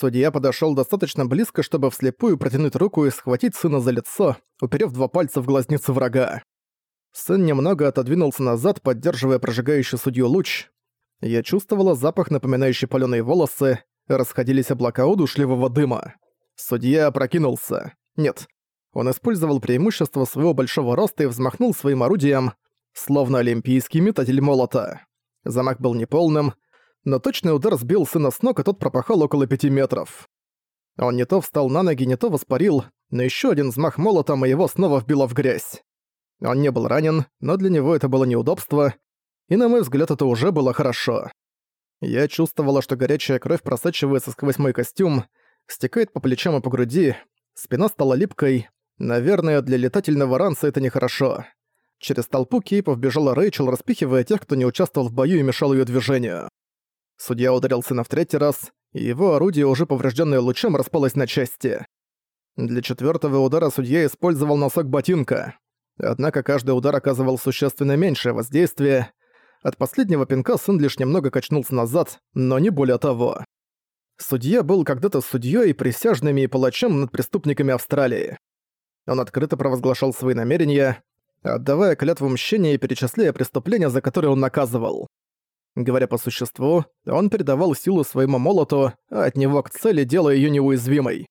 Судья подошёл достаточно близко, чтобы вслепую протянуть руку и схватить сына за лицо, уперев два пальца в глазницы врага. Сын немного отодвинулся назад, поддерживая прожигающий судью луч. Я чувствовала запах, напоминающий палёные волосы, расходились облака удушливого дыма. Судья опрокинулся. Нет, он использовал преимущество своего большого роста и взмахнул своим орудием, словно олимпийский метатель молота. Замах был неполным, но точный удар сбил сына с ног, и тот пропахал около пяти метров. Он не то встал на ноги, не то воспарил, но еще один взмах молотом, и его снова вбило в грязь. Он не был ранен, но для него это было неудобство, и на мой взгляд это уже было хорошо. Я чувствовала, что горячая кровь просачивается сквозь мой костюм, стекает по плечам и по груди, спина стала липкой. Наверное, для летательного ранца это нехорошо. Через толпу кейпов бежала Рэйчел, распихивая тех, кто не участвовал в бою и мешал ее движению. Судья ударил сына в третий раз, и его орудие, уже поврежденное лучом, распалось на части. Для четвертого удара судья использовал носок ботинка. Однако каждый удар оказывал существенно меньшее воздействие. От последнего пинка сын лишь немного качнулся назад, но не более того. Судья был когда-то судьей, присяжными и палачом над преступниками Австралии. Он открыто провозглашал свои намерения, отдавая клятву мщения и перечисляя преступления, за которые он наказывал. Говоря по существу, он передавал силу своему молоту, а от него к цели, делая её неуязвимой.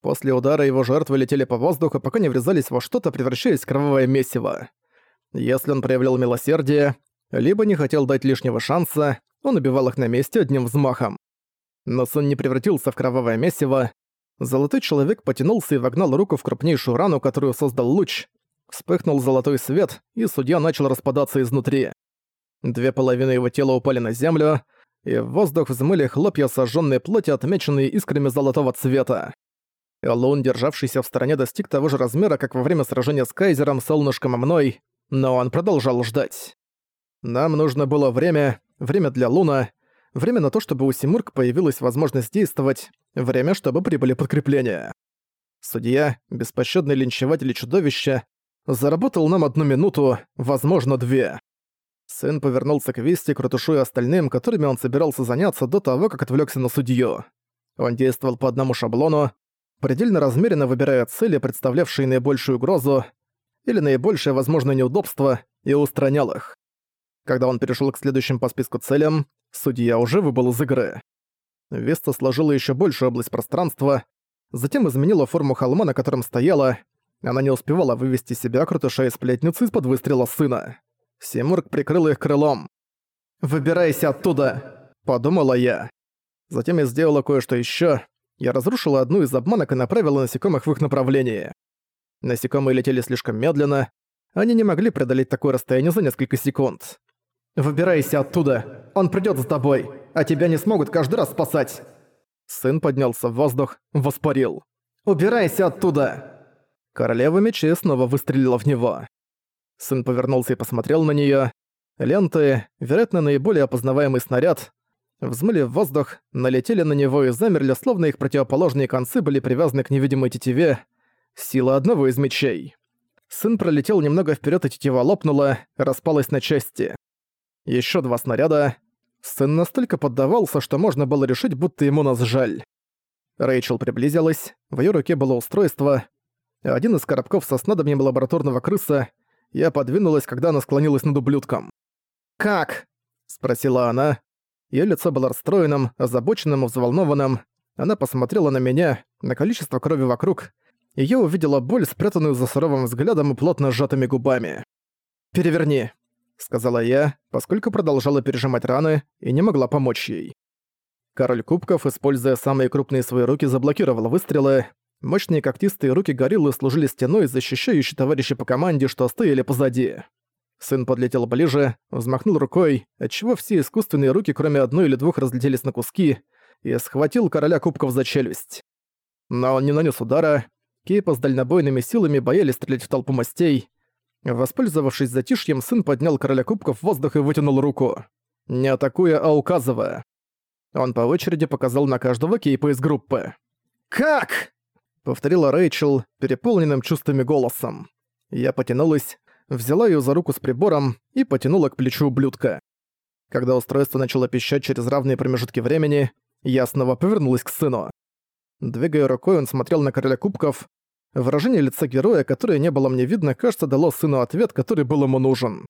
После удара его жертвы летели по воздуху, пока не врезались во что-то, превращаясь в кровавое месиво. Если он проявлял милосердие, либо не хотел дать лишнего шанса, он убивал их на месте одним взмахом. Но сын не превратился в кровавое месиво. Золотой человек потянулся и вогнал руку в крупнейшую рану, которую создал луч. Вспыхнул золотой свет, и судья начал распадаться изнутри. Две половины его тела упали на землю, и в воздух взмыли хлопья сожженной плоти, отмеченные искрами золотого цвета. Лун, державшийся в стороне, достиг того же размера, как во время сражения с Кайзером, Солнышком и мной, но он продолжал ждать. Нам нужно было время, время для Луна, время на то, чтобы у Симург появилась возможность действовать, время, чтобы прибыли подкрепления. Судья, беспощадный линчеватель и чудовище, заработал нам одну минуту, возможно, две. Сын повернулся к Вести, крутушуя остальным, которыми он собирался заняться до того, как отвлекся на судью. Он действовал по одному шаблону, предельно размеренно выбирая цели, представлявшие наибольшую угрозу или наибольшее возможное неудобство, и устранял их. Когда он перешел к следующим по списку целям, судья уже выбыл из игры. Веста сложила еще большую область пространства, затем изменила форму холма, на котором стояла. Она не успевала вывести себя, крутыша и сплетницы из-под выстрела сына. Симург прикрыл их крылом. «Выбирайся оттуда!» – подумала я. Затем я сделала кое-что ещё. Я разрушила одну из обманок и направила насекомых в их направлении. Насекомые летели слишком медленно, они не могли преодолеть такое расстояние за несколько секунд. «Выбирайся оттуда! Он придёт за тобой, а тебя не смогут каждый раз спасать!» Сын поднялся в воздух, воспарил. «Убирайся оттуда!» Королева мечей снова выстрелила в него. Сын повернулся и посмотрел на неё. Ленты, вероятно, наиболее опознаваемый снаряд, взмыли в воздух, налетели на него и замерли, словно их противоположные концы были привязаны к невидимой тетиве. Сила одного из мечей. Сын пролетел немного вперед, и тетива лопнула, распалась на части. Еще два снаряда. Сын настолько поддавался, что можно было решить, будто ему нас жаль. Рэйчел приблизилась, в ее руке было устройство. Один из коробков со снадобьем лабораторного крыса — я подвинулась, когда она склонилась над ублюдком. «Как?» — спросила она. Её лицо было расстроенным, озабоченным и взволнованным. Она посмотрела на меня, на количество крови вокруг, и я увидела боль, спрятанную за суровым взглядом и плотно сжатыми губами. «Переверни», — сказала я, поскольку продолжала пережимать раны и не могла помочь ей. Король кубков, используя самые крупные свои руки, заблокировал выстрелы, Мощные когтистые руки гориллы служили стеной, защищающей товарища по команде, что стояли позади. Сын подлетел ближе, взмахнул рукой, отчего все искусственные руки, кроме одной или двух, разлетелись на куски, и схватил короля кубков за челюсть. Но он не нанес удара. Кейпа с дальнобойными силами боялись стрелять в толпу мастей. Воспользовавшись затишьем, сын поднял короля кубков в воздух и вытянул руку. Не атакуя, а указывая. Он по очереди показал на каждого кейпа из группы. «Как?» Повторила Рэйчел переполненным чувствами голосом. Я потянулась, взяла её за руку с прибором и потянула к плечу ублюдка. Когда устройство начало пищать через равные промежутки времени, я снова повернулась к сыну. Двигая рукой, он смотрел на короля кубков. Выражение лица героя, которое не было мне видно, кажется, дало сыну ответ, который был ему нужен.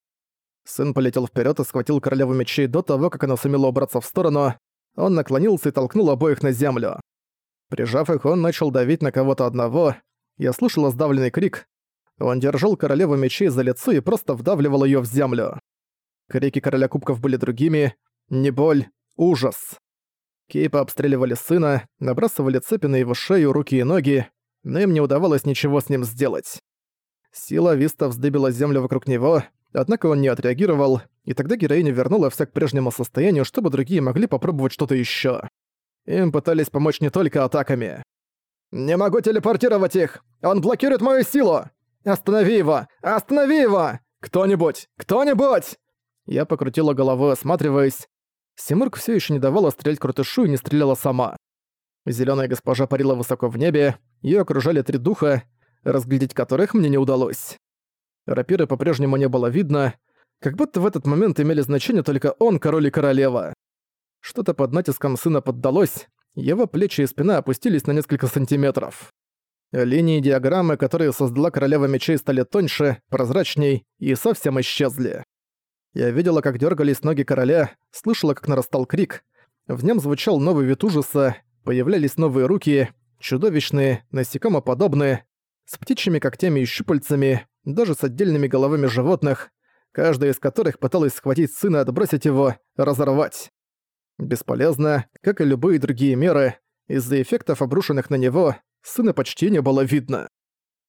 Сын полетел вперед и схватил королеву мечей до того, как она сумела убраться в сторону. Он наклонился и толкнул обоих на землю. Прижав их, он начал давить на кого-то одного. Я слышал сдавленный крик. Он держал королеву мечей за лицо и просто вдавливал ее в землю. Крики короля кубков были другими. Не боль, ужас. Кейпа обстреливали сына, набрасывали цепи на его шею, руки и ноги, но им не удавалось ничего с ним сделать. Сила Виста вздыбила землю вокруг него, однако он не отреагировал, и тогда героиня вернула все к прежнему состоянию, чтобы другие могли попробовать что-то еще. Им пытались помочь не только атаками. «Не могу телепортировать их! Он блокирует мою силу! Останови его! Останови его! Кто-нибудь! Кто-нибудь!» Я покрутила головой, осматриваясь. Симург все еще не давала стрелять крутышу и не стреляла сама. Зеленая госпожа парила высоко в небе, ее окружали три духа, разглядеть которых мне не удалось. Рапиры по-прежнему не было видно, как будто в этот момент имели значение только он, король и королева. Что-то под натиском сына поддалось, его плечи и спина опустились на несколько сантиметров. Линии диаграммы, которые создала королева мечей, стали тоньше, прозрачней и совсем исчезли. Я видела, как дергались ноги короля, слышала, как нарастал крик. В нем звучал новый вид ужаса, появлялись новые руки, чудовищные, насекомоподобные, с птичьими когтями и щупальцами, даже с отдельными головами животных, каждая из которых пыталась схватить сына отбросить его, разорвать. Бесполезно, как и любые другие меры, из-за эффектов, обрушенных на него, сына почти не было видно.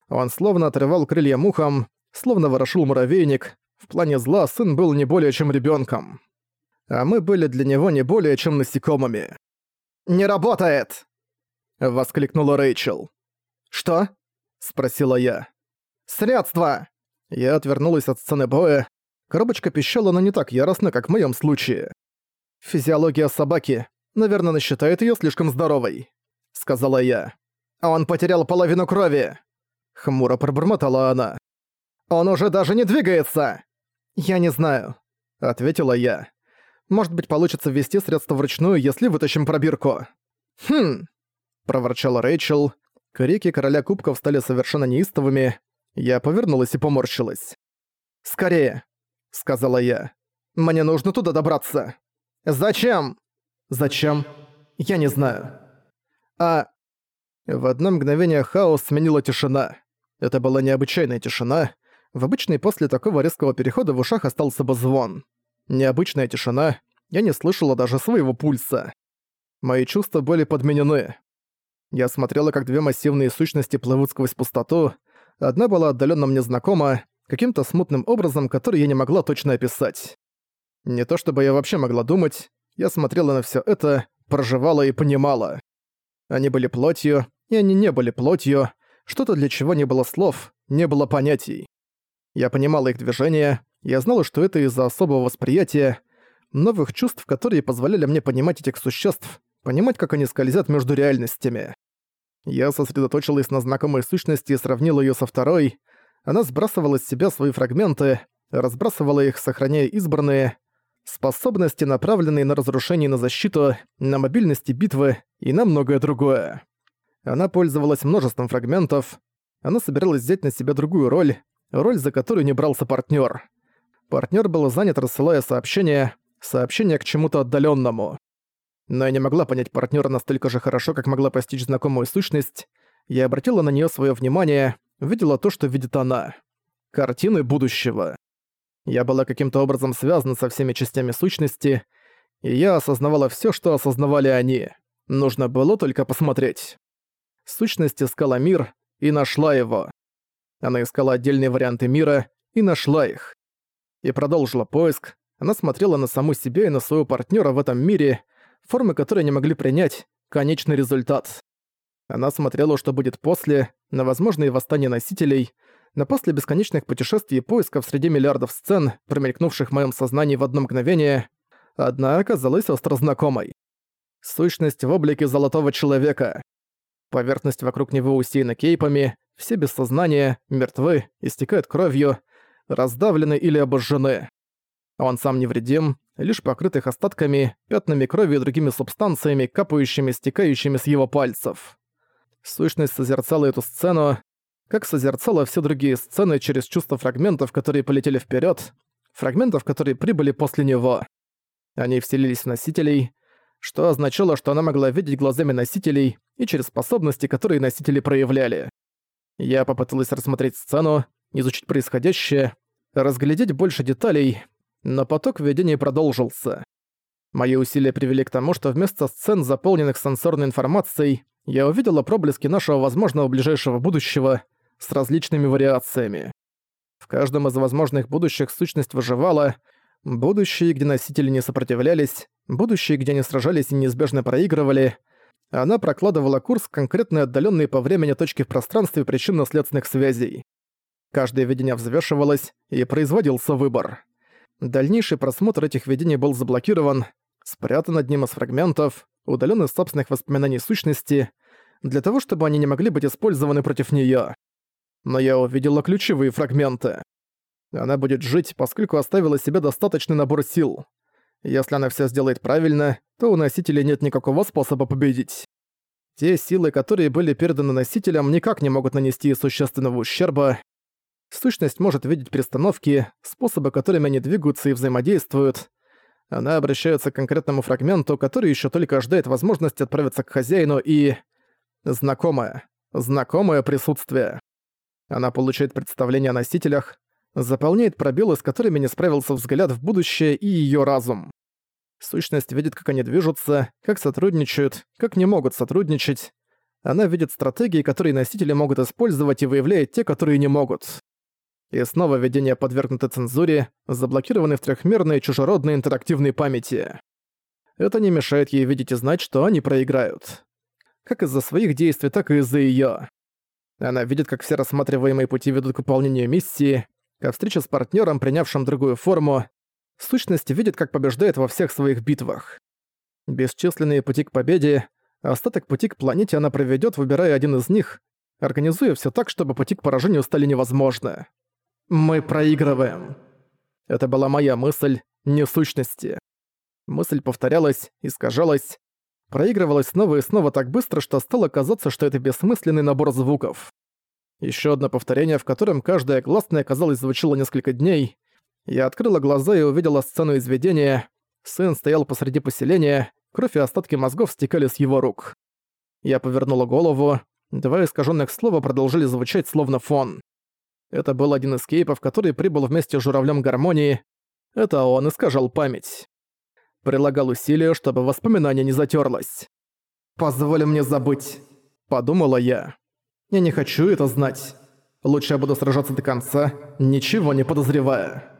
Он словно отрывал крылья мухам, словно ворошил муравейник, в плане зла сын был не более чем ребенком, А мы были для него не более чем насекомыми. «Не работает!» — воскликнула Рэйчел. «Что?» — спросила я. «Средства!» Я отвернулась от сцены боя. Коробочка пищала, но не так яростно, как в моем случае. «Физиология собаки. Наверное, она считает ее слишком здоровой», — сказала я. «А «Он потерял половину крови!» Хмуро пробормотала она. «Он уже даже не двигается!» «Я не знаю», — ответила я. «Может быть, получится ввести средство вручную, если вытащим пробирку». «Хм», — проворчала Рэйчел. Крики короля кубков стали совершенно неистовыми. Я повернулась и поморщилась. «Скорее», — сказала я. «Мне нужно туда добраться». «Зачем?» «Зачем? Я не знаю». «А...» В одно мгновение хаос сменила тишина. Это была необычайная тишина, в обычной после такого резкого перехода в ушах остался бы звон. Необычная тишина, я не слышала даже своего пульса. Мои чувства были подменены. Я смотрела, как две массивные сущности плывут сквозь пустоту. Одна была отдаленно мне знакома, каким-то смутным образом, который я не могла точно описать. Не то чтобы я вообще могла думать, я смотрела на все это, проживала и понимала. Они были плотью, и они не были плотью, что-то для чего не было слов, не было понятий. Я понимала их движения, я знала, что это из-за особого восприятия, новых чувств, которые позволяли мне понимать этих существ, понимать, как они скользят между реальностями. Я сосредоточилась на знакомой сущности и сравнила ее со второй. Она сбрасывала с себя свои фрагменты, разбрасывала их, сохраняя избранные, способности, направленные на разрушение на защиту, на мобильности битвы и на многое другое. Она пользовалась множеством фрагментов, она собиралась взять на себя другую роль, роль за которую не брался партнер. Партнер был занят, рассылая сообщения, сообщения к чему-то отдаленному. Но я не могла понять партнера настолько же хорошо, как могла постичь знакомую сущность. Я обратила на нее свое внимание, видела то, что видит она. Картины будущего. Я была каким-то образом связана со всеми частями сущности, и я осознавала все, что осознавали они. Нужно было только посмотреть. Сущность искала мир и нашла его. Она искала отдельные варианты мира и нашла их. И продолжила поиск. Она смотрела на саму себя и на своего партнера в этом мире, формы которые не могли принять конечный результат. Она смотрела, что будет после, на возможные восстания носителей, на после бесконечных путешествий и поисков среди миллиардов сцен, промелькнувших в моем сознании в одно мгновение, одна оказалась остро знакомой. Сущность в облике золотого человека. Поверхность вокруг него усеяна кейпами, все без сознания, мертвы, истекают кровью, раздавлены или обожжены. Он сам невредим, лишь покрытых остатками, пятнами крови и другими субстанциями, капающими, стекающими с его пальцев. Сущность созерцала эту сцену, как созерцала все другие сцены через чувство фрагментов, которые полетели вперед, фрагментов, которые прибыли после него. Они вселились в носителей, что означало, что она могла видеть глазами носителей и через способности, которые носители проявляли. Я попыталась рассмотреть сцену, изучить происходящее, разглядеть больше деталей, но поток видения продолжился. Мои усилия привели к тому, что вместо сцен, заполненных сенсорной информацией, я увидела проблески нашего возможного ближайшего будущего с различными вариациями. В каждом из возможных будущих сущность выживала, будущие, где носители не сопротивлялись, будущие, где они сражались и неизбежно проигрывали. Она прокладывала курс конкретно отдаленные по времени точки в пространстве причинно-следственных связей. Каждое видение взвешивалось, и производился выбор. Дальнейший просмотр этих видений был заблокирован, спрятан одним из фрагментов, удален из собственных воспоминаний сущности, для того, чтобы они не могли быть использованы против неё. Но я увидела ключевые фрагменты. Она будет жить, поскольку оставила себе достаточный набор сил. Если она всё сделает правильно, то у носителя нет никакого способа победить. Те силы, которые были переданы носителям, никак не могут нанести существенного ущерба. Сущность может видеть перестановки, способы, которыми они двигаются и взаимодействуют. Она обращается к конкретному фрагменту, который еще только ждает возможности отправиться к хозяину и... Знакомое. Знакомое присутствие. Она получает представление о носителях, заполняет пробелы, с которыми не справился взгляд в будущее и ее разум. Сущность видит, как они движутся, как сотрудничают, как не могут сотрудничать. Она видит стратегии, которые носители могут использовать, и выявляет те, которые не могут. И снова видение подвергнуто цензуре, заблокированы в трехмерной чужеродной интерактивной памяти. Это не мешает ей видеть и знать, что они проиграют. Как из-за своих действий, так и из-за её. Она видит, как все рассматриваемые пути ведут к выполнению миссии, ко встрече с партнером, принявшим другую форму. В сущности, видит, как побеждает во всех своих битвах. Бесчисленные пути к победе, остаток пути к планете она проведет, выбирая один из них, организуя все так, чтобы пути к поражению стали невозможны. Мы проигрываем. Это была моя мысль, не сущности. Мысль повторялась, искажалась, проигрывалась снова и снова так быстро, что стало казаться, что это бессмысленный набор звуков. Еще одно повторение, в котором каждая гласная, казалось, звучало несколько дней. Я открыла глаза и увидела сцену изведения. Сын стоял посреди поселения, кровь и остатки мозгов стекали с его рук. Я повернула голову, два искаженных слова продолжили звучать словно фон. Это был один из кейпов, который прибыл вместе с журавлем гармонии. Это он искажал память. Прилагал усилия, чтобы воспоминание не затерлось. «Позволь мне забыть», — подумала я. «Я не хочу это знать. Лучше я буду сражаться до конца, ничего не подозревая».